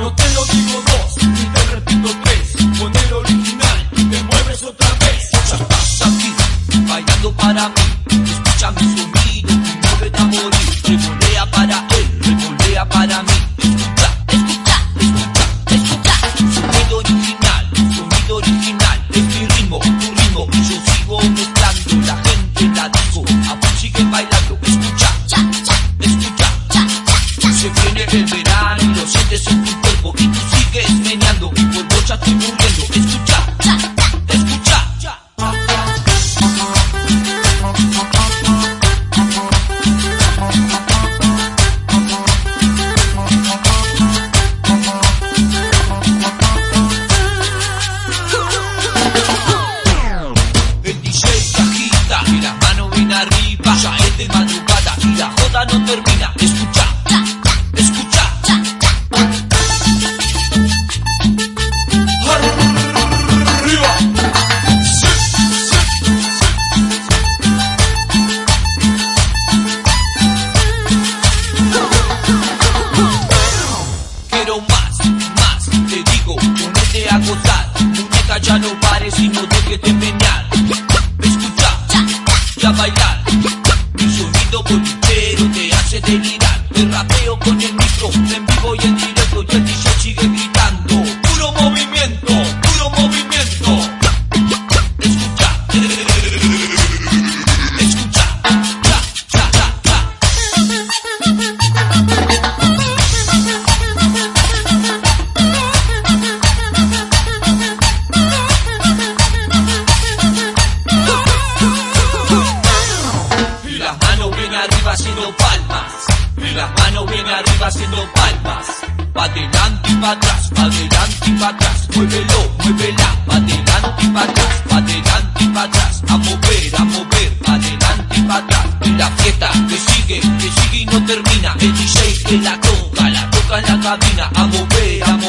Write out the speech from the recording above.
No te lo digo dos, ni te repito tres. Con el original te mueves otra vez. Ya estás aquí, bailando para mí. Escucha mi sonido, no me da morir. Ya es de madrugada y la joda no termina. Te rapeo con el micro, en vivo y en directo. Y el DJ sigue gritando. Puro movimiento, puro movimiento. Escucha, escucha, ya, ya, ya, ya. Y las manos bien arriba haciendo palmas. Y las manos bien arriba haciendo palmas. Pa' adelante y pa' atrás, pa' adelante y pa' atrás. Muévelo, muévela, pa' adelante y pa' atrás, pa' adelante y pa' atrás. A mover, a mover, pa' adelante y pa' atrás. Y la fiesta que sigue, que sigue y no termina. El DJ que la toca, la toca en la cabina. A mover, a mover,